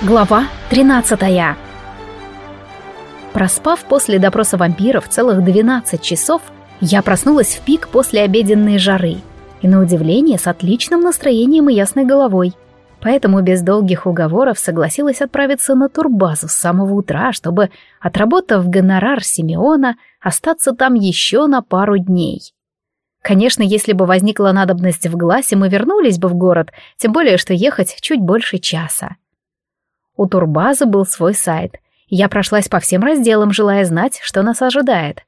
Глава 13 Проспав после допроса вампиров целых 12 часов, я проснулась в пик после обеденной жары и, на удивление, с отличным настроением и ясной головой. Поэтому без долгих уговоров согласилась отправиться на турбазу с самого утра, чтобы, отработав гонорар Симеона, остаться там еще на пару дней. Конечно, если бы возникла надобность в гласе, мы вернулись бы в город, тем более, что ехать чуть больше часа. У турбазы был свой сайт. Я прошлась по всем разделам, желая знать, что нас ожидает.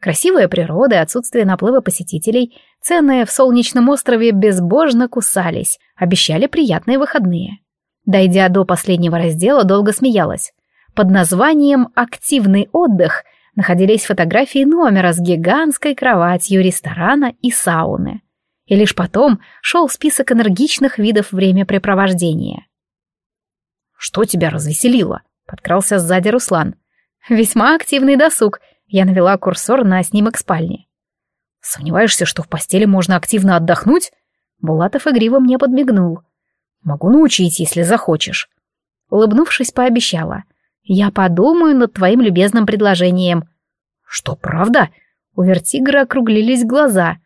Красивая природа и отсутствие наплыва посетителей, цены в солнечном острове безбожно кусались, обещали приятные выходные. Дойдя до последнего раздела, долго смеялась. Под названием «Активный отдых» находились фотографии номера с гигантской кроватью, ресторана и сауны. И лишь потом шел список энергичных видов времяпрепровождения. «Что тебя развеселило?» — подкрался сзади Руслан. «Весьма активный досуг», — я навела курсор на снимок спальни. «Сомневаешься, что в постели можно активно отдохнуть?» Булатов игриво мне подмигнул. «Могу научить, если захочешь». Улыбнувшись, пообещала. «Я подумаю над твоим любезным предложением». «Что, правда?» У вертигра округлились глаза.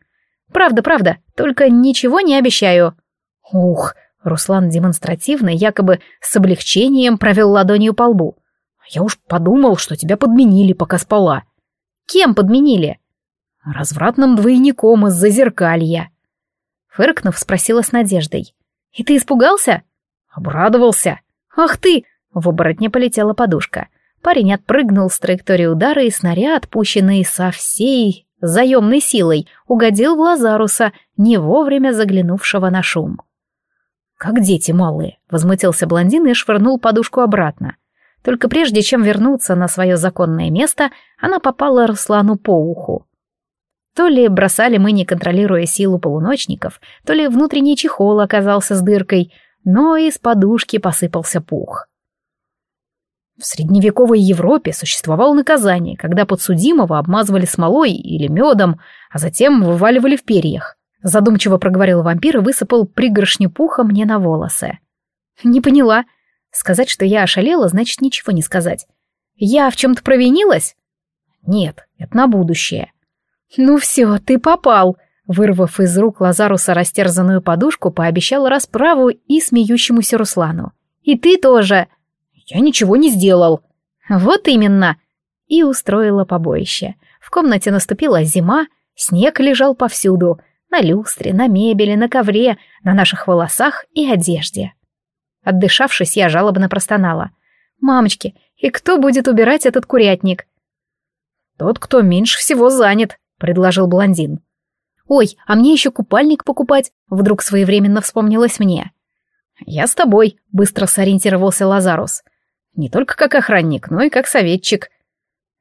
«Правда, правда, только ничего не обещаю». «Ух, Руслан демонстративно, якобы с облегчением провел ладонью по лбу. «Я уж подумал, что тебя подменили, пока спала». «Кем подменили?» «Развратным двойником из зазеркалья». Фыркнув, спросила с надеждой. «И ты испугался?» «Обрадовался». «Ах ты!» В оборотне полетела подушка. Парень отпрыгнул с траектории удара, и снаряд, пущенный со всей заемной силой, угодил в Лазаруса, не вовремя заглянувшего на шум. «Как дети малые», — возмутился блондин и швырнул подушку обратно. Только прежде чем вернуться на свое законное место, она попала Руслану по уху. То ли бросали мы, не контролируя силу полуночников, то ли внутренний чехол оказался с дыркой, но из подушки посыпался пух. В средневековой Европе существовало наказание, когда подсудимого обмазывали смолой или медом, а затем вываливали в перьях. Задумчиво проговорил вампир и высыпал пригоршню пуха мне на волосы. Не поняла. Сказать, что я ошалела, значит ничего не сказать. Я в чем-то провинилась? Нет, это на будущее. Ну все, ты попал. Вырвав из рук Лазаруса растерзанную подушку, пообещал расправу и смеющемуся Руслану. И ты тоже. Я ничего не сделал. Вот именно. И устроила побоище. В комнате наступила зима, снег лежал повсюду — на люстре, на мебели, на ковре, на наших волосах и одежде. Отдышавшись, я жалобно простонала. «Мамочки, и кто будет убирать этот курятник?» «Тот, кто меньше всего занят», — предложил блондин. «Ой, а мне еще купальник покупать», — вдруг своевременно вспомнилось мне. «Я с тобой», — быстро сориентировался Лазарус. «Не только как охранник, но и как советчик».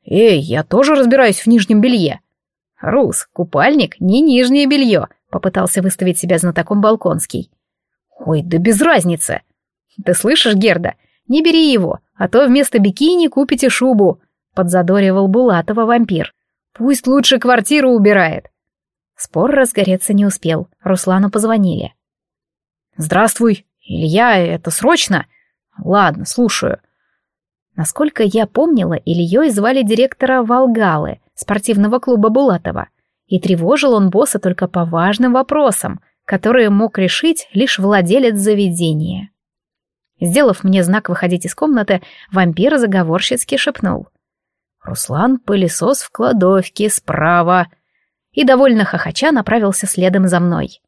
«Эй, я тоже разбираюсь в нижнем белье», «Рус, купальник, не нижнее белье», — попытался выставить себя знатоком Балконский. «Ой, да без разницы!» «Ты слышишь, Герда? Не бери его, а то вместо бикини купите шубу», — подзадоривал Булатова вампир. «Пусть лучше квартиру убирает». Спор разгореться не успел, Руслану позвонили. «Здравствуй, Илья, это срочно?» «Ладно, слушаю». Насколько я помнила, Ильей звали директора Волгалы, спортивного клуба Булатова, и тревожил он босса только по важным вопросам, которые мог решить лишь владелец заведения. Сделав мне знак выходить из комнаты, вампир заговорщицки шепнул. «Руслан, пылесос в кладовке, справа!» И довольно хохоча направился следом за мной.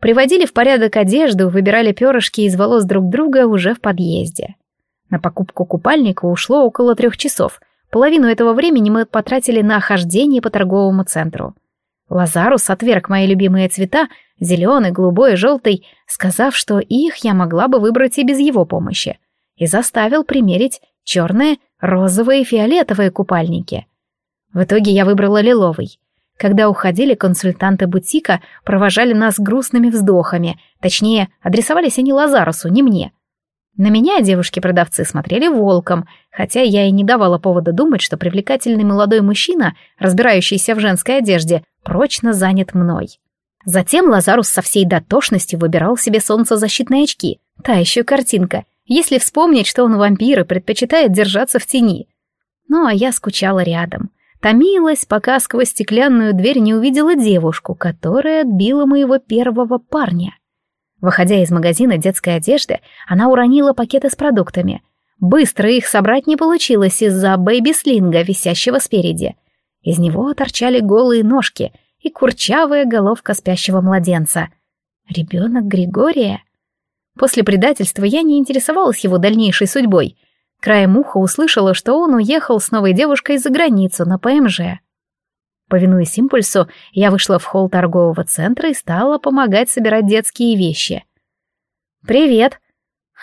Приводили в порядок одежду, выбирали перышки из волос друг друга уже в подъезде. На покупку купальника ушло около трех часов, Половину этого времени мы потратили на хождение по торговому центру. Лазарус отверг мои любимые цвета, зеленый, голубой и желтый, сказав, что их я могла бы выбрать и без его помощи, и заставил примерить черные, розовые и фиолетовые купальники. В итоге я выбрала лиловый. Когда уходили, консультанты бутика провожали нас грустными вздохами, точнее, адресовались они Лазарусу, не мне — на меня девушки-продавцы смотрели волком, хотя я и не давала повода думать, что привлекательный молодой мужчина, разбирающийся в женской одежде, прочно занят мной. Затем Лазарус со всей дотошностью выбирал себе солнцезащитные очки. Та еще картинка. если вспомнить, что он вампир и предпочитает держаться в тени. Ну, а я скучала рядом. Томилась, пока сквозь стеклянную дверь не увидела девушку, которая отбила моего первого парня. Выходя из магазина детской одежды, она уронила пакеты с продуктами. Быстро их собрать не получилось из-за бэйби-слинга, висящего спереди. Из него торчали голые ножки и курчавая головка спящего младенца. Ребенок Григория? После предательства я не интересовалась его дальнейшей судьбой. Краем уха услышала, что он уехал с новой девушкой за границу на ПМЖ. Повинуясь импульсу, я вышла в холл торгового центра и стала помогать собирать детские вещи. «Привет!»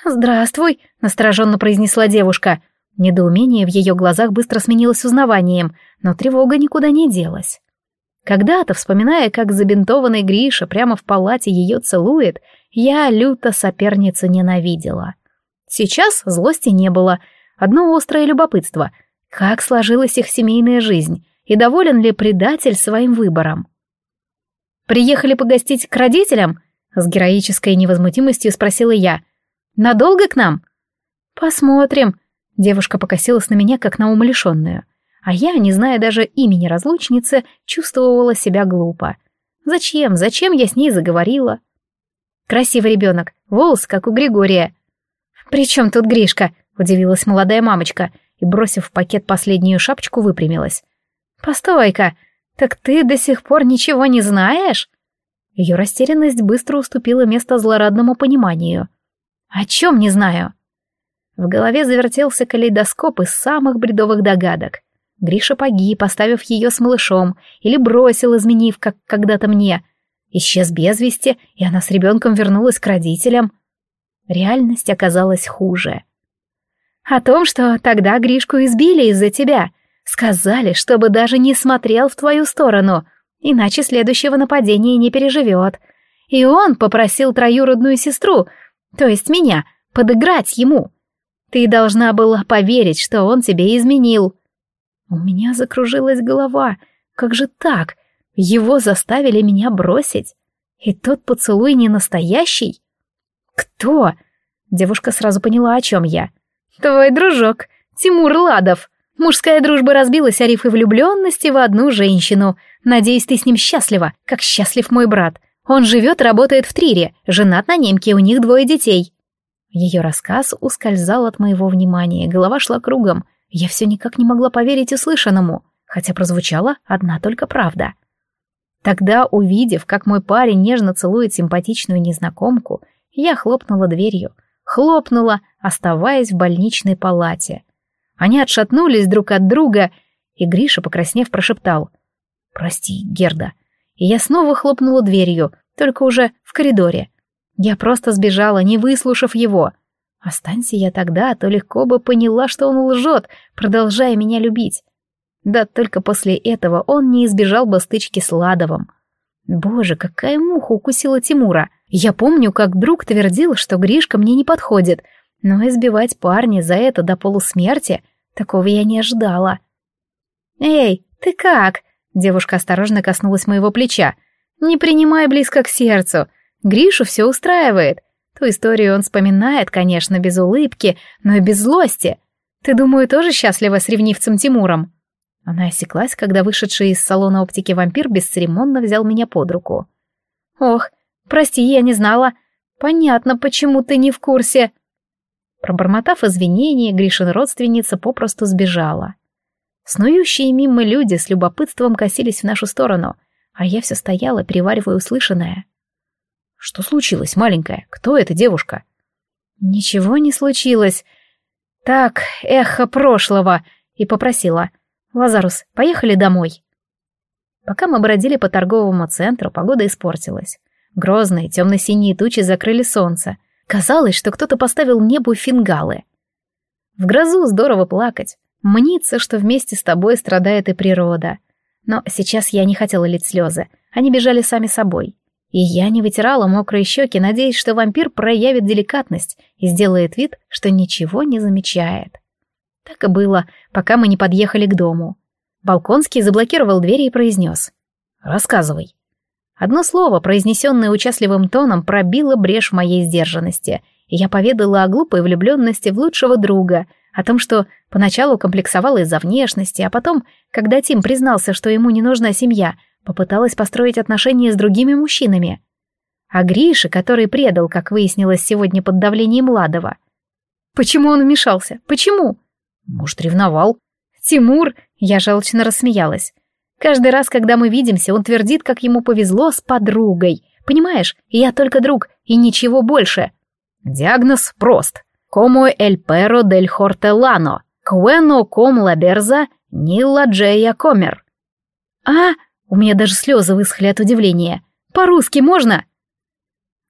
«Здравствуй!» — настороженно произнесла девушка. Недоумение в ее глазах быстро сменилось узнаванием, но тревога никуда не делась. Когда-то, вспоминая, как забинтованный Гриша прямо в палате ее целует, я люто соперницу ненавидела. Сейчас злости не было, одно острое любопытство. Как сложилась их семейная жизнь, и доволен ли предатель своим выбором? «Приехали погостить к родителям?» — с героической невозмутимостью спросила я. «Надолго к нам?» «Посмотрим», — девушка покосилась на меня, как на умалишенную. А я, не зная даже имени разлучницы, чувствовала себя глупо. Зачем, зачем я с ней заговорила? Красивый ребенок, волос, как у Григория. «При чем тут Гришка?» — удивилась молодая мамочка и, бросив в пакет последнюю шапочку, выпрямилась. «Постой-ка, так ты до сих пор ничего не знаешь?» Ее растерянность быстро уступила место злорадному пониманию. «О чем не знаю?» В голове завертелся калейдоскоп из самых бредовых догадок. Гриша погиб, поставив ее с малышом, или бросил, изменив, как когда-то мне. Исчез без вести, и она с ребенком вернулась к родителям. Реальность оказалась хуже. О том, что тогда Гришку избили из-за тебя. Сказали, чтобы даже не смотрел в твою сторону, иначе следующего нападения не переживет. И он попросил троюродную сестру, то есть меня, подыграть ему. Ты должна была поверить, что он тебе изменил. У меня закружилась голова. Как же так? Его заставили меня бросить? И тот поцелуй не настоящий? Кто? Девушка сразу поняла, о чем я. Твой дружок, Тимур Ладов. Мужская дружба разбилась о рифы влюбленности в одну женщину. Надеюсь, ты с ним счастлива, как счастлив мой брат. Он живет и работает в Трире, женат на немке, у них двое детей. Ее рассказ ускользал от моего внимания, голова шла кругом. Я все никак не могла поверить услышанному, хотя прозвучала одна только правда. Тогда, увидев, как мой парень нежно целует симпатичную незнакомку, я хлопнула дверью. Хлопнула, оставаясь в больничной палате. Они отшатнулись друг от друга, и Гриша, покраснев, прошептал. «Прости, Герда». И я снова хлопнула дверью, только уже в коридоре. Я просто сбежала, не выслушав его. Останься я тогда, то легко бы поняла, что он лжет, продолжая меня любить. Да только после этого он не избежал бы стычки с Ладовым. Боже, какая муха укусила Тимура. Я помню, как друг твердил, что Гришка мне не подходит, но избивать парня за это до полусмерти, такого я не ожидала. «Эй, ты как?» Девушка осторожно коснулась моего плеча. «Не принимай близко к сердцу. Гришу все устраивает. Ту историю он вспоминает, конечно, без улыбки, но и без злости. Ты, думаю, тоже счастлива с ревнивцем Тимуром?» Она осеклась, когда вышедший из салона оптики вампир бесцеремонно взял меня под руку. «Ох, прости, я не знала. Понятно, почему ты не в курсе». Пробормотав извинения, Гришин родственница попросту сбежала. Снующие мимо люди с любопытством косились в нашу сторону, а я все стояла, переваривая услышанное. Что случилось, маленькая? Кто эта девушка? Ничего не случилось. Так, эхо прошлого. И попросила. Лазарус, поехали домой. Пока мы бродили по торговому центру, погода испортилась. Грозные темно-синие тучи закрыли солнце. Казалось, что кто-то поставил небу фингалы. В грозу здорово плакать. Мнится, что вместе с тобой страдает и природа. Но сейчас я не хотела лить слезы. Они бежали сами собой. И я не вытирала мокрые щеки, надеясь, что вампир проявит деликатность и сделает вид, что ничего не замечает. Так и было, пока мы не подъехали к дому. Балконский заблокировал двери и произнес. «Рассказывай». Одно слово, произнесенное участливым тоном, пробило брешь в моей сдержанности, и я поведала о глупой влюбленности в лучшего друга, о том, что поначалу комплексовала из-за внешности, а потом, когда Тим признался, что ему не нужна семья, попыталась построить отношения с другими мужчинами. А Грише, который предал, как выяснилось сегодня под давлением Ладова. Почему он вмешался? Почему? Может, ревновал? Тимур, я желчно рассмеялась. Каждый раз, когда мы видимся, он твердит, как ему повезло с подругой. Понимаешь, я только друг, и ничего больше. Диагноз прост. Como el perro del hortelano. Queno com la berza, ni la джея комер. А, у меня даже слезы высохли от удивления. По-русски можно?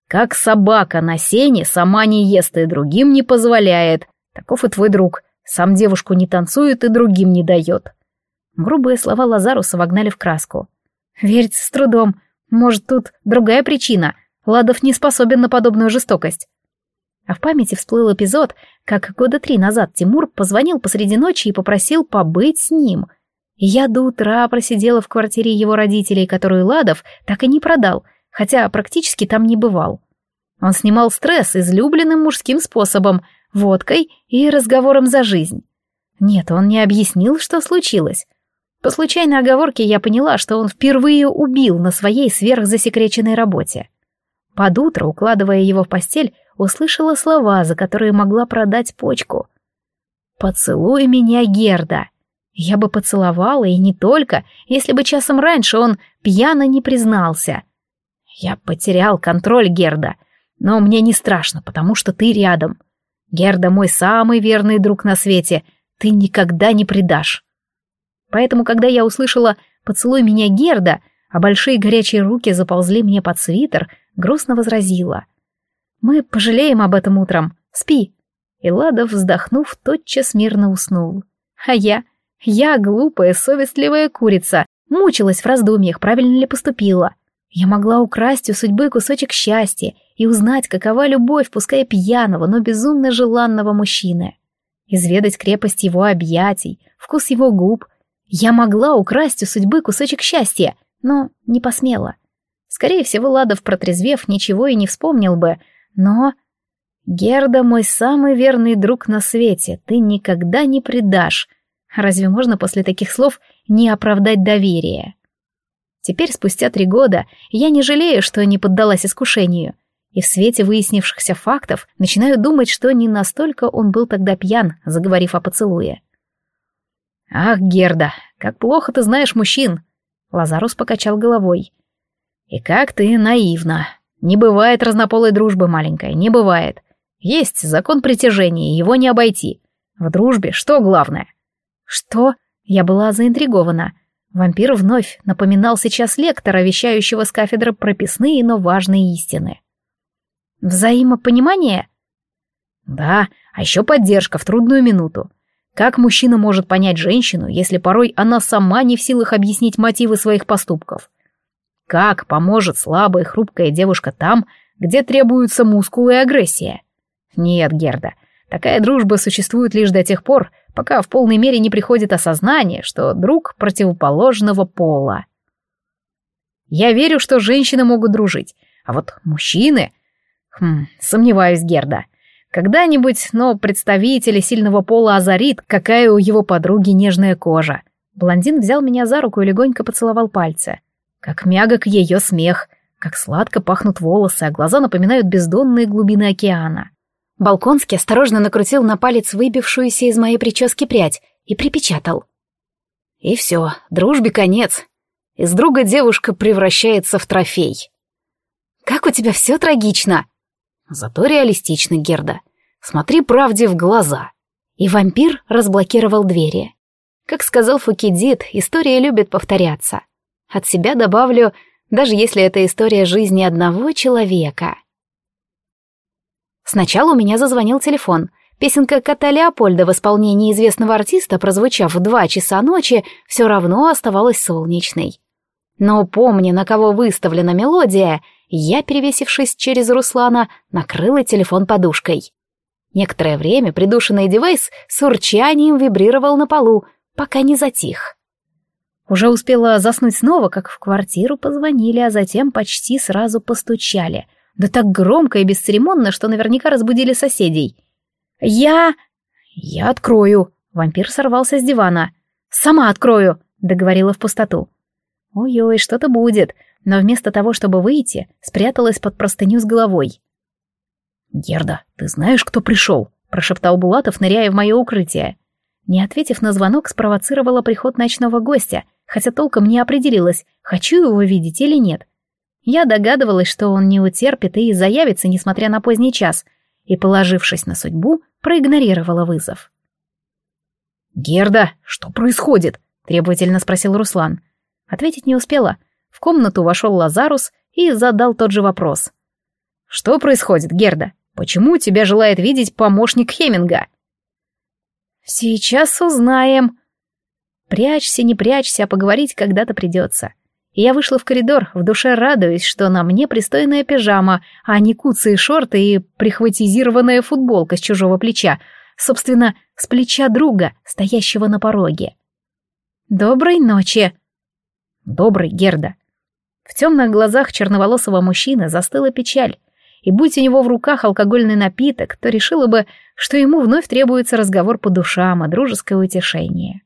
Как собака на сене сама не ест и другим не позволяет. Таков и твой друг. Сам девушку не танцует и другим не дает. Грубые слова Лазаруса вогнали в краску. Верится с трудом. Может, тут другая причина. Ладов не способен на подобную жестокость. А в памяти всплыл эпизод, как года три назад Тимур позвонил посреди ночи и попросил побыть с ним. Я до утра просидела в квартире его родителей, которую Ладов так и не продал, хотя практически там не бывал. Он снимал стресс излюбленным мужским способом, водкой и разговором за жизнь. Нет, он не объяснил, что случилось. По случайной оговорке я поняла, что он впервые убил на своей сверхзасекреченной работе. Под утро, укладывая его в постель, услышала слова, за которые могла продать почку. «Поцелуй меня, Герда!» Я бы поцеловала, и не только, если бы часом раньше он пьяно не признался. Я потерял контроль, Герда, но мне не страшно, потому что ты рядом. Герда мой самый верный друг на свете, ты никогда не предашь. Поэтому, когда я услышала «поцелуй меня, Герда», а большие горячие руки заползли мне под свитер, грустно возразила. «Мы пожалеем об этом утром. Спи». И Ладов, вздохнув, тотчас мирно уснул. А я, я, глупая, совестливая курица, мучилась в раздумьях, правильно ли поступила. Я могла украсть у судьбы кусочек счастья и узнать, какова любовь, пускай пьяного, но безумно желанного мужчины. Изведать крепость его объятий, вкус его губ. Я могла украсть у судьбы кусочек счастья, но не посмела. Скорее всего, Ладов, протрезвев, ничего и не вспомнил бы, но... «Герда, мой самый верный друг на свете, ты никогда не предашь. Разве можно после таких слов не оправдать доверие?» Теперь, спустя три года, я не жалею, что не поддалась искушению, и в свете выяснившихся фактов начинаю думать, что не настолько он был тогда пьян, заговорив о поцелуе. «Ах, Герда, как плохо ты знаешь мужчин!» Лазарус покачал головой. И как ты наивна. Не бывает разнополой дружбы, маленькая, не бывает. Есть закон притяжения, его не обойти. В дружбе что главное? Что? Я была заинтригована. Вампир вновь напоминал сейчас лектора, вещающего с кафедры прописные, но важные истины. Взаимопонимание? Да, а еще поддержка в трудную минуту. Как мужчина может понять женщину, если порой она сама не в силах объяснить мотивы своих поступков? Как поможет слабая хрупкая девушка там, где требуются мускулы и агрессия? Нет, Герда, такая дружба существует лишь до тех пор, пока в полной мере не приходит осознание, что друг противоположного пола. Я верю, что женщины могут дружить, а вот мужчины... Хм, сомневаюсь, Герда. Когда-нибудь, но представители сильного пола озарит, какая у его подруги нежная кожа. Блондин взял меня за руку и легонько поцеловал пальцы. Как мягок ее смех, как сладко пахнут волосы, а глаза напоминают бездонные глубины океана. Балконский осторожно накрутил на палец выбившуюся из моей прически прядь и припечатал. И все, дружбе конец. Из друга девушка превращается в трофей. Как у тебя все трагично. Зато реалистично, Герда. Смотри правде в глаза. И вампир разблокировал двери. Как сказал Фукидид, история любит повторяться. От себя добавлю, даже если это история жизни одного человека. Сначала у меня зазвонил телефон. Песенка кота Леопольда в исполнении известного артиста, прозвучав в два часа ночи, все равно оставалась солнечной. Но помня, на кого выставлена мелодия, я, перевесившись через Руслана, накрыла телефон подушкой. Некоторое время придушенный девайс с урчанием вибрировал на полу, пока не затих. Уже успела заснуть снова, как в квартиру позвонили, а затем почти сразу постучали. Да так громко и бесцеремонно, что наверняка разбудили соседей. «Я...» «Я открою». Вампир сорвался с дивана. «Сама открою», — договорила в пустоту. Ой-ой, что-то будет, но вместо того, чтобы выйти, спряталась под простыню с головой. «Герда, ты знаешь, кто пришел?» — прошептал Булатов, ныряя в мое укрытие. Не ответив на звонок, спровоцировала приход ночного гостя, хотя толком не определилась, хочу его видеть или нет. Я догадывалась, что он не утерпит и заявится, несмотря на поздний час, и, положившись на судьбу, проигнорировала вызов. «Герда, что происходит?» — требовательно спросил Руслан. Ответить не успела. В комнату вошел Лазарус и задал тот же вопрос. «Что происходит, Герда? Почему тебя желает видеть помощник Хеминга?» «Сейчас узнаем». Прячься, не прячься, а поговорить когда-то придется. И я вышла в коридор, в душе радуясь, что на мне пристойная пижама, а не куцые шорты и прихватизированная футболка с чужого плеча, собственно, с плеча друга, стоящего на пороге. «Доброй ночи!» «Добрый, Герда!» В темных глазах черноволосого мужчины застыла печаль, и будь у него в руках алкогольный напиток, то решила бы, что ему вновь требуется разговор по душам и дружеское утешение.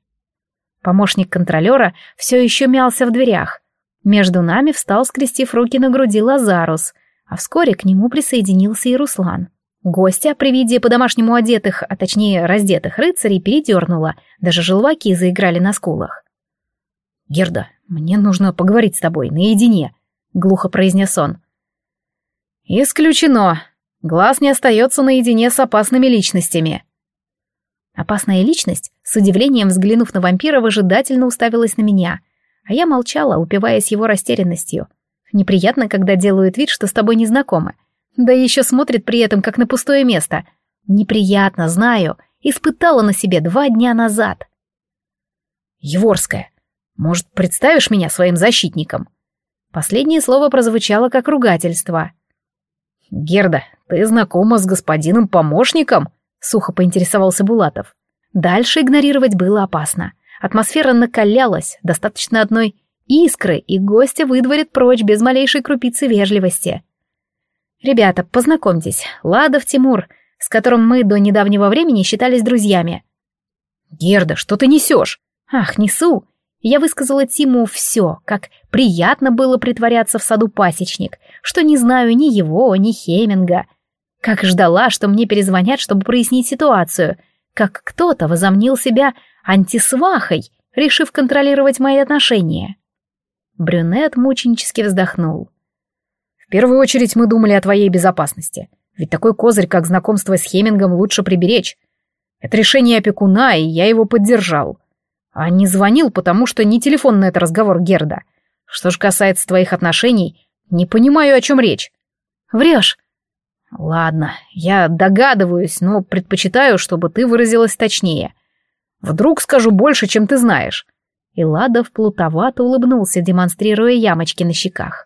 Помощник контролера все еще мялся в дверях. Между нами встал, скрестив руки на груди Лазарус, а вскоре к нему присоединился и Руслан. Гостя при виде по-домашнему одетых, а точнее раздетых рыцарей передернула, даже желваки заиграли на скулах. «Герда, мне нужно поговорить с тобой наедине», — глухо произнес он. «Исключено. Глаз не остается наедине с опасными личностями». Опасная личность, с удивлением взглянув на вампира, выжидательно уставилась на меня, а я молчала, упиваясь его растерянностью. Неприятно, когда делают вид, что с тобой не знакомы. Да еще смотрит при этом, как на пустое место. Неприятно, знаю, испытала на себе два дня назад. «Еворская, может, представишь меня своим защитником?» Последнее слово прозвучало как ругательство. «Герда, ты знакома с господином помощником?» — сухо поинтересовался Булатов. Дальше игнорировать было опасно. Атмосфера накалялась, достаточно одной искры, и гостя выдворит прочь без малейшей крупицы вежливости. «Ребята, познакомьтесь, Ладов Тимур, с которым мы до недавнего времени считались друзьями». «Герда, что ты несешь?» «Ах, несу. Я высказала Тиму все, как приятно было притворяться в саду пасечник, что не знаю ни его, ни Хеминга. Как ждала, что мне перезвонят, чтобы прояснить ситуацию. Как кто-то возомнил себя антисвахой, решив контролировать мои отношения. Брюнет мученически вздохнул. «В первую очередь мы думали о твоей безопасности. Ведь такой козырь, как знакомство с Хемингом, лучше приберечь. Это решение опекуна, и я его поддержал. А не звонил, потому что не телефонный это разговор Герда. Что же касается твоих отношений, не понимаю, о чем речь. Врешь. Ладно, я догадываюсь, но предпочитаю, чтобы ты выразилась точнее. Вдруг скажу больше, чем ты знаешь. И Ладов плутовато улыбнулся, демонстрируя ямочки на щеках.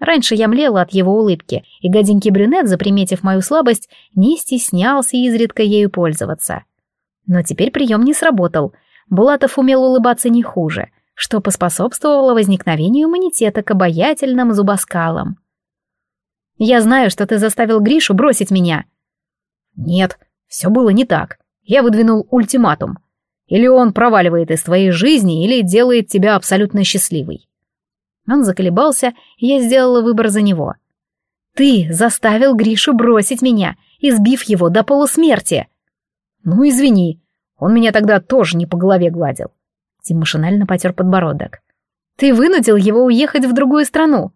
Раньше я млела от его улыбки, и гаденький брюнет, заприметив мою слабость, не стеснялся изредка ею пользоваться. Но теперь прием не сработал — Булатов умел улыбаться не хуже, что поспособствовало возникновению иммунитета к обаятельным зубоскалам. «Я знаю, что ты заставил Гришу бросить меня». «Нет, все было не так. Я выдвинул ультиматум. Или он проваливает из твоей жизни, или делает тебя абсолютно счастливой». Он заколебался, и я сделала выбор за него. «Ты заставил Гришу бросить меня, избив его до полусмерти». «Ну, извини, он меня тогда тоже не по голове гладил. Тим машинально потер подбородок. Ты вынудил его уехать в другую страну.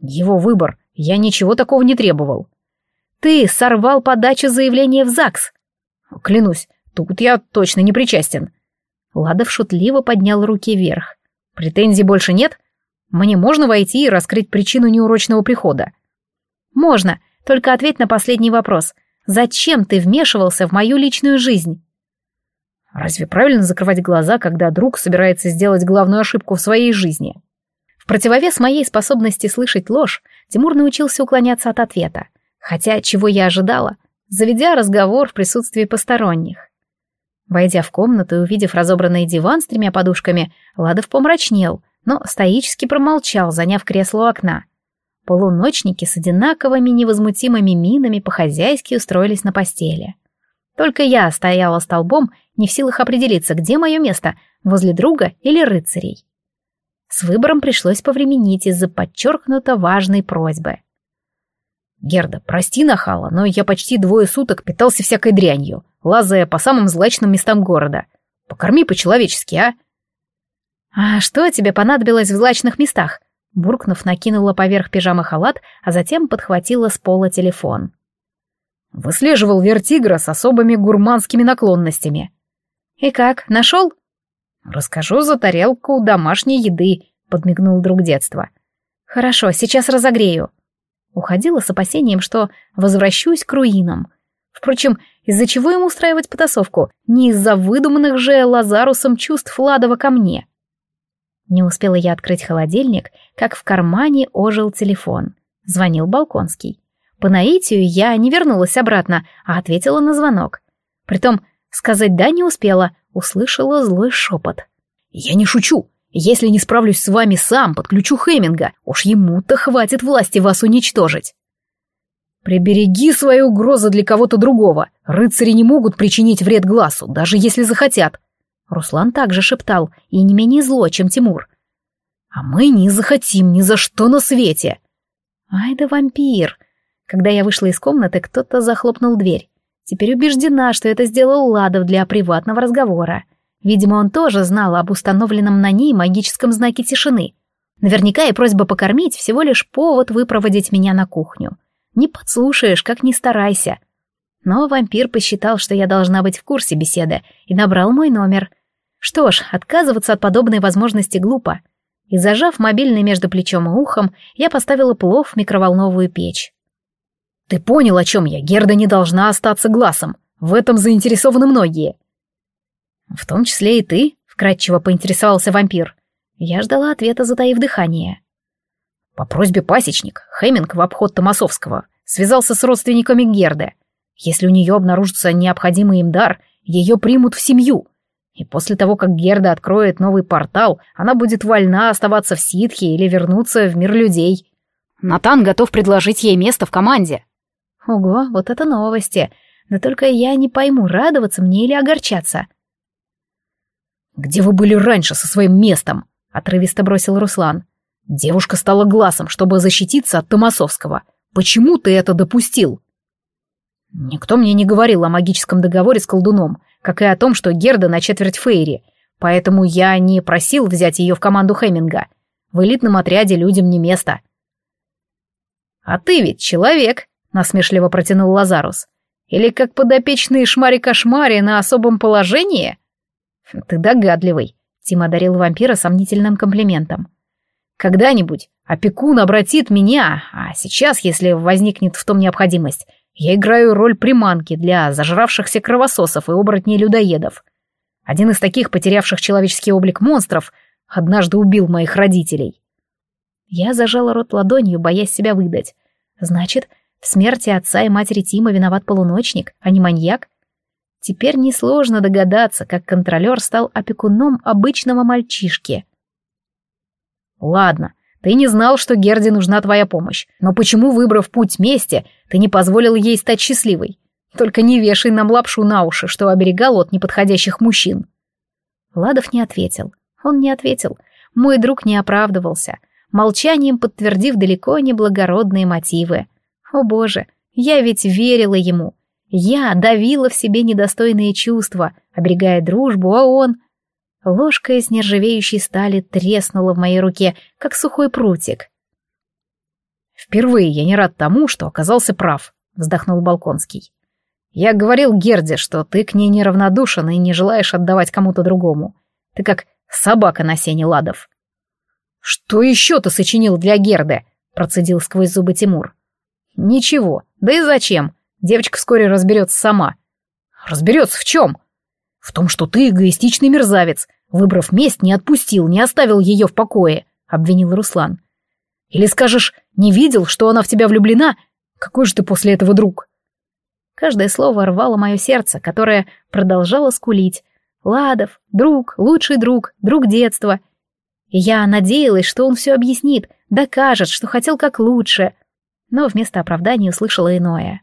Его выбор. Я ничего такого не требовал. Ты сорвал подачу заявления в ЗАГС. Клянусь, тут я точно не причастен. Ладов шутливо поднял руки вверх. Претензий больше нет? Мне можно войти и раскрыть причину неурочного прихода? Можно, только ответь на последний вопрос. Зачем ты вмешивался в мою личную жизнь? Разве правильно закрывать глаза, когда друг собирается сделать главную ошибку в своей жизни? В противовес моей способности слышать ложь, Тимур научился уклоняться от ответа. Хотя, чего я ожидала, заведя разговор в присутствии посторонних. Войдя в комнату и увидев разобранный диван с тремя подушками, Ладов помрачнел, но стоически промолчал, заняв кресло у окна. Полуночники с одинаковыми невозмутимыми минами по-хозяйски устроились на постели. Только я стояла столбом, не в силах определиться, где мое место, возле друга или рыцарей. С выбором пришлось повременить из-за подчеркнуто важной просьбы. «Герда, прости нахала, но я почти двое суток питался всякой дрянью, лазая по самым злачным местам города. Покорми по-человечески, а?» «А что тебе понадобилось в злачных местах?» Буркнув, накинула поверх пижамы халат, а затем подхватила с пола телефон. Выслеживал вертигра с особыми гурманскими наклонностями. «И как, нашел?» «Расскажу за тарелку домашней еды», — подмигнул друг детства. «Хорошо, сейчас разогрею». Уходила с опасением, что возвращусь к руинам. Впрочем, из-за чего ему устраивать потасовку? Не из-за выдуманных же Лазарусом чувств Ладова ко мне. Не успела я открыть холодильник, как в кармане ожил телефон. Звонил Балконский. По наитию я не вернулась обратно, а ответила на звонок. Притом сказать «да» не успела, услышала злой шепот. «Я не шучу. Если не справлюсь с вами сам, подключу Хеминга. Уж ему-то хватит власти вас уничтожить». «Прибереги свои угрозы для кого-то другого. Рыцари не могут причинить вред глазу, даже если захотят». Руслан также шептал, и не менее зло, чем Тимур. «А мы не захотим ни за что на свете». «Ай да вампир!» Когда я вышла из комнаты, кто-то захлопнул дверь. Теперь убеждена, что это сделал Ладов для приватного разговора. Видимо, он тоже знал об установленном на ней магическом знаке тишины. Наверняка и просьба покормить всего лишь повод выпроводить меня на кухню. Не подслушаешь, как ни старайся. Но вампир посчитал, что я должна быть в курсе беседы, и набрал мой номер. Что ж, отказываться от подобной возможности глупо. И зажав мобильный между плечом и ухом, я поставила плов в микроволновую печь. Ты понял, о чем я? Герда не должна остаться глазом. В этом заинтересованы многие. В том числе и ты, вкратчиво поинтересовался вампир. Я ждала ответа, затаив дыхание. По просьбе пасечник, Хеминг в обход Томасовского связался с родственниками Герды. Если у нее обнаружится необходимый им дар, ее примут в семью. И после того, как Герда откроет новый портал, она будет вольна оставаться в ситхе или вернуться в мир людей. Натан готов предложить ей место в команде. Ого, вот это новости. Да только я не пойму, радоваться мне или огорчаться. «Где вы были раньше со своим местом?» — отрывисто бросил Руслан. «Девушка стала глазом, чтобы защититься от Томасовского. Почему ты это допустил?» «Никто мне не говорил о магическом договоре с колдуном, как и о том, что Герда на четверть Фейри, поэтому я не просил взять ее в команду Хеминга. В элитном отряде людям не место». «А ты ведь человек», — насмешливо протянул Лазарус. «Или как подопечные шмари-кошмари на особом положении?» «Ты догадливый», — Тим одарил вампира сомнительным комплиментом. «Когда-нибудь опекун обратит меня, а сейчас, если возникнет в том необходимость, я играю роль приманки для зажравшихся кровососов и оборотней-людоедов. Один из таких, потерявших человеческий облик монстров, однажды убил моих родителей». Я зажала рот ладонью, боясь себя выдать. «Значит, в смерти отца и матери Тима виноват полуночник, а не маньяк. Теперь несложно догадаться, как контролер стал опекуном обычного мальчишки. «Ладно, ты не знал, что Герде нужна твоя помощь, но почему, выбрав путь мести, ты не позволил ей стать счастливой? Только не вешай нам лапшу на уши, что оберегал от неподходящих мужчин». Ладов не ответил. Он не ответил. Мой друг не оправдывался, молчанием подтвердив далеко не благородные мотивы. О боже, я ведь верила ему. Я давила в себе недостойные чувства, оберегая дружбу, а он... Ложка из нержавеющей стали треснула в моей руке, как сухой прутик. «Впервые я не рад тому, что оказался прав», — вздохнул Балконский. «Я говорил Герде, что ты к ней неравнодушен и не желаешь отдавать кому-то другому. Ты как собака на сене ладов». «Что еще ты сочинил для Герды?» — процедил сквозь зубы Тимур. Ничего, да и зачем? Девочка вскоре разберется сама. Разберется в чем? В том, что ты эгоистичный мерзавец, выбрав месть, не отпустил, не оставил ее в покое, обвинил Руслан. Или скажешь, не видел, что она в тебя влюблена? Какой же ты после этого друг? Каждое слово рвало мое сердце, которое продолжало скулить. Ладов, друг, лучший друг, друг детства. И я надеялась, что он все объяснит, докажет, что хотел как лучше. Но вместо оправдания услышала иное.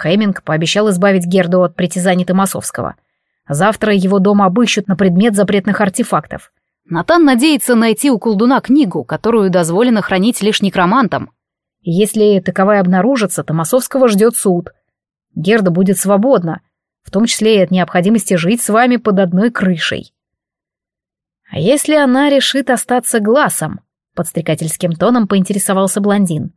Хейминг пообещал избавить Герду от притязаний Томасовского. Завтра его дом обыщут на предмет запретных артефактов. Натан надеется найти у колдуна книгу, которую дозволено хранить лишь некромантам. И если таковая обнаружится, Томасовского ждет суд. Герда будет свободна, в том числе и от необходимости жить с вами под одной крышей. А если она решит остаться глазом? Подстрекательским тоном поинтересовался блондин.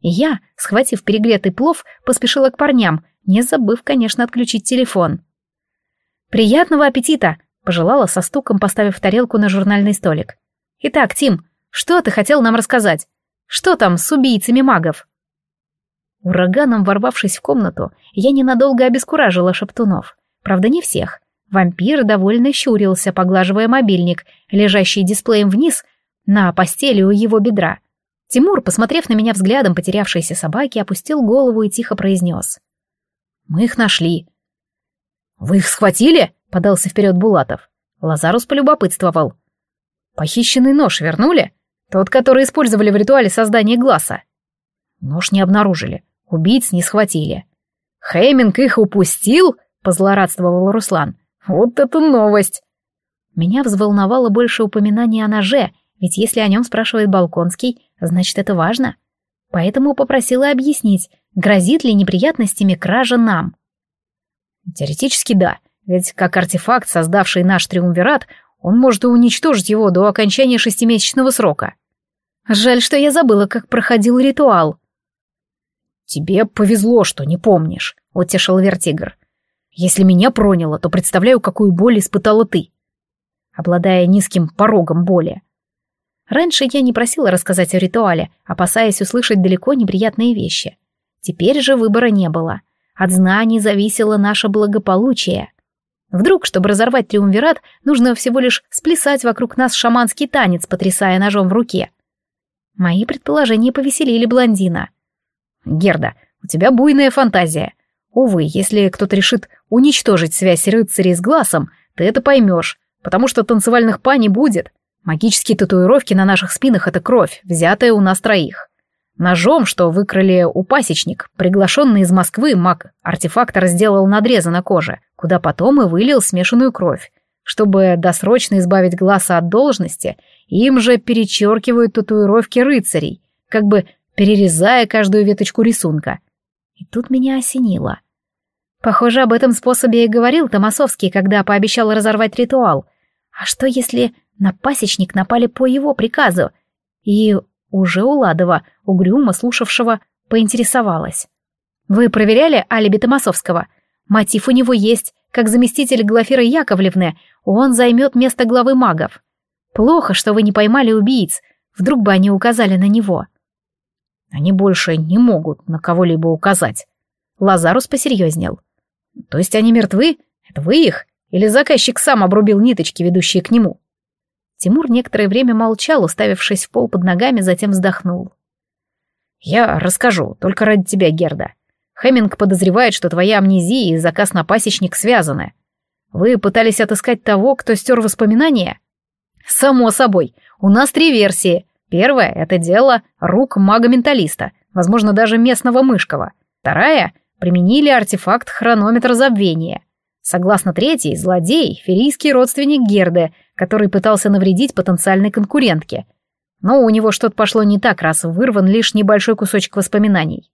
Я, схватив перегретый плов, поспешила к парням, не забыв, конечно, отключить телефон. «Приятного аппетита!» — пожелала со стуком, поставив тарелку на журнальный столик. «Итак, Тим, что ты хотел нам рассказать? Что там с убийцами магов?» Ураганом ворвавшись в комнату, я ненадолго обескуражила шептунов. Правда, не всех. Вампир довольно щурился, поглаживая мобильник, лежащий дисплеем вниз, на постели у его бедра. Тимур, посмотрев на меня взглядом потерявшейся собаки, опустил голову и тихо произнес. «Мы их нашли». «Вы их схватили?» — подался вперед Булатов. Лазарус полюбопытствовал. «Похищенный нож вернули? Тот, который использовали в ритуале создания глаза?» Нож не обнаружили. Убийц не схватили. «Хейминг их упустил?» — позлорадствовал Руслан. «Вот это новость!» Меня взволновало больше упоминания о ноже, ведь если о нем спрашивает Балконский, значит, это важно. Поэтому попросила объяснить, грозит ли неприятностями кража нам. Теоретически да, ведь как артефакт, создавший наш триумвират, он может уничтожить его до окончания шестимесячного срока. Жаль, что я забыла, как проходил ритуал. «Тебе повезло, что не помнишь», — утешил Вертигр. «Если меня проняло, то представляю, какую боль испытала ты, обладая низким порогом боли. Раньше я не просила рассказать о ритуале, опасаясь услышать далеко неприятные вещи. Теперь же выбора не было. От знаний зависело наше благополучие. Вдруг, чтобы разорвать триумвират, нужно всего лишь сплясать вокруг нас шаманский танец, потрясая ножом в руке. Мои предположения повеселили блондина — Герда, у тебя буйная фантазия. Увы, если кто-то решит уничтожить связь рыцарей с глазом, ты это поймешь, потому что танцевальных па не будет. Магические татуировки на наших спинах — это кровь, взятая у нас троих. Ножом, что выкрали у пасечник, приглашенный из Москвы маг-артефактор сделал надрезы на коже, куда потом и вылил смешанную кровь. Чтобы досрочно избавить глаза от должности, им же перечеркивают татуировки рыцарей, как бы перерезая каждую веточку рисунка. И тут меня осенило. Похоже, об этом способе и говорил Томасовский, когда пообещал разорвать ритуал. А что, если на пасечник напали по его приказу? И уже Уладова, угрюмо слушавшего, поинтересовалась. «Вы проверяли алиби Томасовского? Мотив у него есть. Как заместитель Глафиры Яковлевны, он займет место главы магов. Плохо, что вы не поймали убийц. Вдруг бы они указали на него». Они больше не могут на кого-либо указать. Лазарус посерьезнел. То есть они мертвы? Это вы их? Или заказчик сам обрубил ниточки, ведущие к нему? Тимур некоторое время молчал, уставившись в пол под ногами, затем вздохнул. «Я расскажу, только ради тебя, Герда. Хэмминг подозревает, что твоя амнезия и заказ на пасечник связаны. Вы пытались отыскать того, кто стер воспоминания?» «Само собой. У нас три версии. Первая — это дело рук мага-менталиста, возможно, даже местного Мышкова. Вторая — применили артефакт хронометра забвения. Согласно третьей, злодей — ферийский родственник Герды, который пытался навредить потенциальной конкурентке. Но у него что-то пошло не так, раз вырван лишь небольшой кусочек воспоминаний.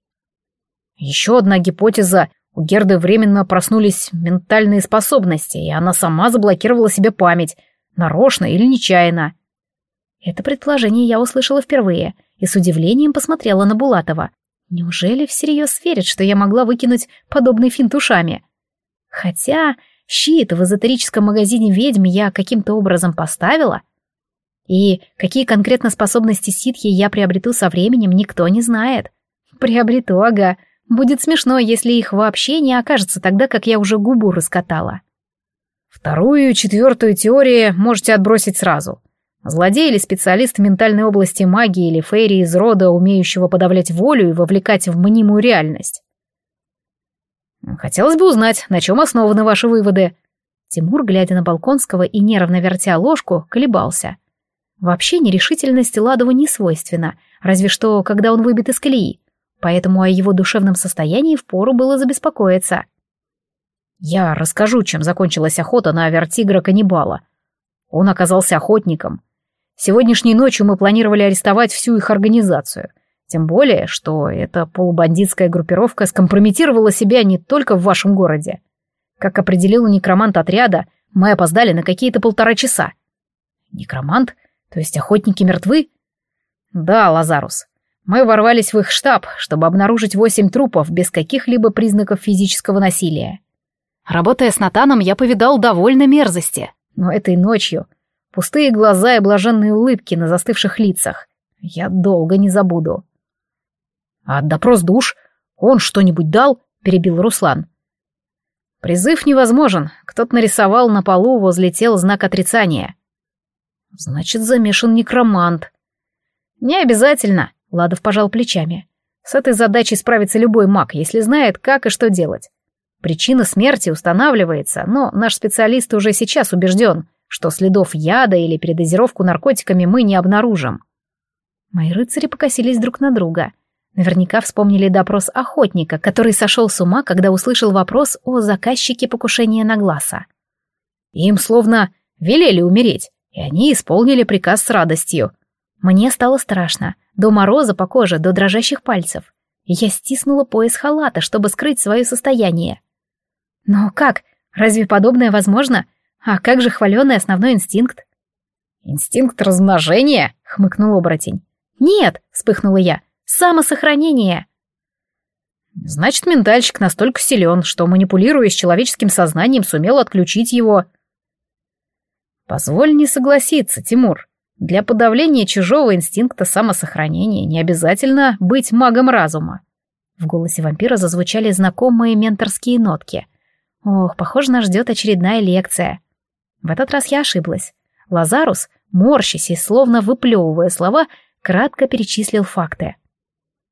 Еще одна гипотеза — у Герды временно проснулись ментальные способности, и она сама заблокировала себе память, нарочно или нечаянно. Это предположение я услышала впервые и с удивлением посмотрела на Булатова. Неужели всерьез верит, что я могла выкинуть подобный финт ушами? Хотя щит в эзотерическом магазине ведьм я каким-то образом поставила. И какие конкретно способности ситхи я приобрету со временем, никто не знает. Приобрету, ага. Будет смешно, если их вообще не окажется тогда, как я уже губу раскатала. Вторую и четвертую теории можете отбросить сразу. Злодей или специалист в ментальной области магии или фейри из рода, умеющего подавлять волю и вовлекать в мнимую реальность. Хотелось бы узнать, на чем основаны ваши выводы. Тимур, глядя на Балконского и нервно вертя ложку, колебался. Вообще нерешительность Ладову не свойственна, разве что, когда он выбит из колеи, поэтому о его душевном состоянии впору было забеспокоиться. Я расскажу, чем закончилась охота на вертигра-каннибала. Он оказался охотником. Сегодняшней ночью мы планировали арестовать всю их организацию. Тем более, что эта полубандитская группировка скомпрометировала себя не только в вашем городе. Как определил некромант отряда, мы опоздали на какие-то полтора часа. Некромант? То есть охотники мертвы? Да, Лазарус. Мы ворвались в их штаб, чтобы обнаружить восемь трупов без каких-либо признаков физического насилия. Работая с Натаном, я повидал довольно мерзости. Но этой ночью пустые глаза и блаженные улыбки на застывших лицах я долго не забуду. «А допрос душ? Он что-нибудь дал?» — перебил Руслан. «Призыв невозможен. Кто-то нарисовал на полу возле тел знак отрицания». «Значит, замешан некромант». «Не обязательно», — Ладов пожал плечами. «С этой задачей справится любой маг, если знает, как и что делать. Причина смерти устанавливается, но наш специалист уже сейчас убежден, что следов яда или передозировку наркотиками мы не обнаружим. Мои рыцари покосились друг на друга. Наверняка вспомнили допрос охотника, который сошел с ума, когда услышал вопрос о заказчике покушения на глаза. Им словно велели умереть, и они исполнили приказ с радостью. Мне стало страшно, до мороза по коже, до дрожащих пальцев. Я стиснула пояс халата, чтобы скрыть свое состояние. Но как? Разве подобное возможно? А как же хваленый основной инстинкт? «Инстинкт размножения?» — хмыкнул оборотень. «Нет!» — вспыхнула я. «Самосохранение!» «Значит, ментальщик настолько силен, что, манипулируя с человеческим сознанием, сумел отключить его...» «Позволь не согласиться, Тимур. Для подавления чужого инстинкта самосохранения не обязательно быть магом разума». В голосе вампира зазвучали знакомые менторские нотки — Ох, похоже, нас ждет очередная лекция. В этот раз я ошиблась. Лазарус, морщась и словно выплевывая слова, кратко перечислил факты.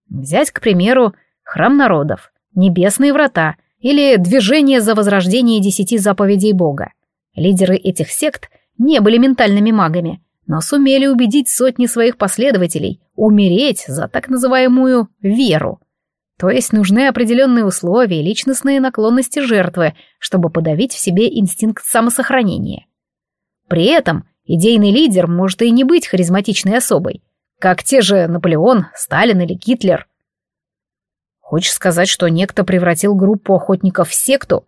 Взять, к примеру, храм народов, небесные врата или движение за возрождение десяти заповедей Бога. Лидеры этих сект не были ментальными магами, но сумели убедить сотни своих последователей умереть за так называемую веру, то есть нужны определенные условия и личностные наклонности жертвы, чтобы подавить в себе инстинкт самосохранения. При этом идейный лидер может и не быть харизматичной особой, как те же Наполеон, Сталин или Гитлер. Хочешь сказать, что некто превратил группу охотников в секту?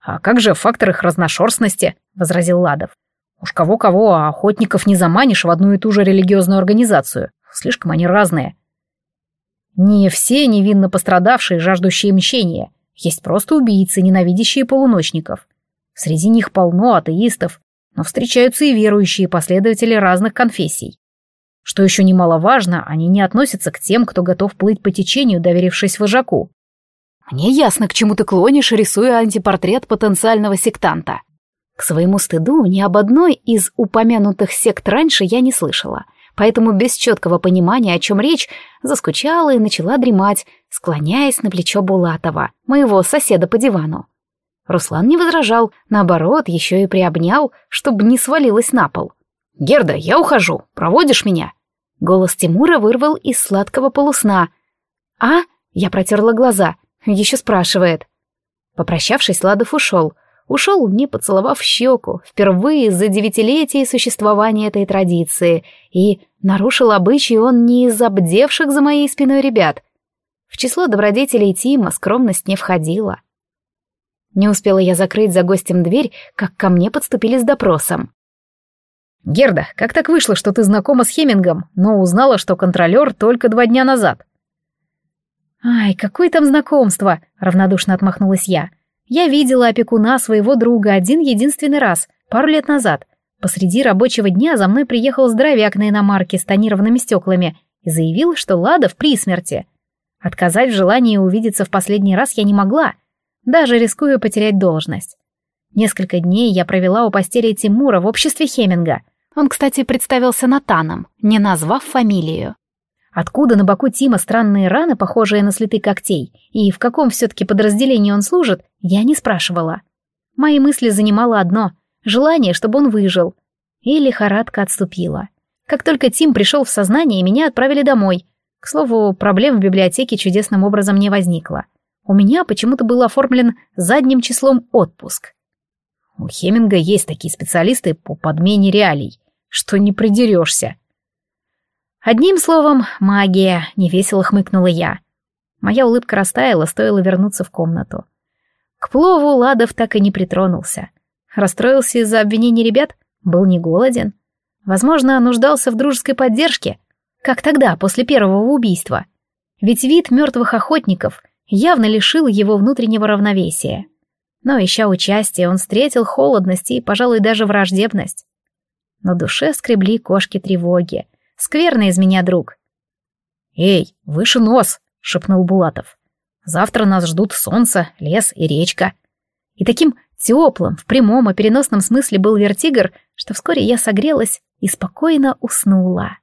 А как же фактор их разношерстности, возразил Ладов. Уж кого-кого, а охотников не заманишь в одну и ту же религиозную организацию. Слишком они разные. Не все невинно пострадавшие, жаждущие мщения. Есть просто убийцы, ненавидящие полуночников. Среди них полно атеистов, но встречаются и верующие последователи разных конфессий. Что еще немаловажно, они не относятся к тем, кто готов плыть по течению, доверившись вожаку. Мне ясно, к чему ты клонишь, рисуя антипортрет потенциального сектанта. К своему стыду ни об одной из упомянутых сект раньше я не слышала, поэтому без четкого понимания, о чем речь, заскучала и начала дремать, склоняясь на плечо Булатова, моего соседа по дивану. Руслан не возражал, наоборот, еще и приобнял, чтобы не свалилась на пол. «Герда, я ухожу. Проводишь меня?» Голос Тимура вырвал из сладкого полусна. «А?» — я протерла глаза. Еще спрашивает. Попрощавшись, Ладов ушел — ушел, не поцеловав щеку, впервые за девятилетие существования этой традиции, и нарушил обычай он не из обдевших за моей спиной ребят. В число добродетелей Тима скромность не входила. Не успела я закрыть за гостем дверь, как ко мне подступили с допросом. «Герда, как так вышло, что ты знакома с Хемингом, но узнала, что контролер только два дня назад?» «Ай, какое там знакомство!» — равнодушно отмахнулась я. Я видела опекуна своего друга один единственный раз, пару лет назад. Посреди рабочего дня за мной приехал здоровяк на иномарке с тонированными стеклами и заявил, что Ладов при смерти. Отказать в желании увидеться в последний раз я не могла, даже рискуя потерять должность. Несколько дней я провела у постели Тимура в обществе Хеминга. Он, кстати, представился Натаном, не назвав фамилию. Откуда на боку Тима странные раны, похожие на следы когтей, и в каком все-таки подразделении он служит, я не спрашивала. Мои мысли занимало одно — желание, чтобы он выжил. И лихорадка отступила. Как только Тим пришел в сознание, меня отправили домой. К слову, проблем в библиотеке чудесным образом не возникло. У меня почему-то был оформлен задним числом отпуск. У Хеминга есть такие специалисты по подмене реалий, что не придерешься. Одним словом, магия, невесело хмыкнула я. Моя улыбка растаяла, стоило вернуться в комнату. К плову Ладов так и не притронулся. Расстроился из-за обвинений ребят, был не голоден. Возможно, нуждался в дружеской поддержке, как тогда, после первого убийства. Ведь вид мертвых охотников явно лишил его внутреннего равновесия. Но, ища участие, он встретил холодность и, пожалуй, даже враждебность. На душе скребли кошки тревоги. Скверный из меня друг. «Эй, выше нос!» — шепнул Булатов. «Завтра нас ждут солнце, лес и речка». И таким теплым, в прямом и переносном смысле был вертигр, что вскоре я согрелась и спокойно уснула.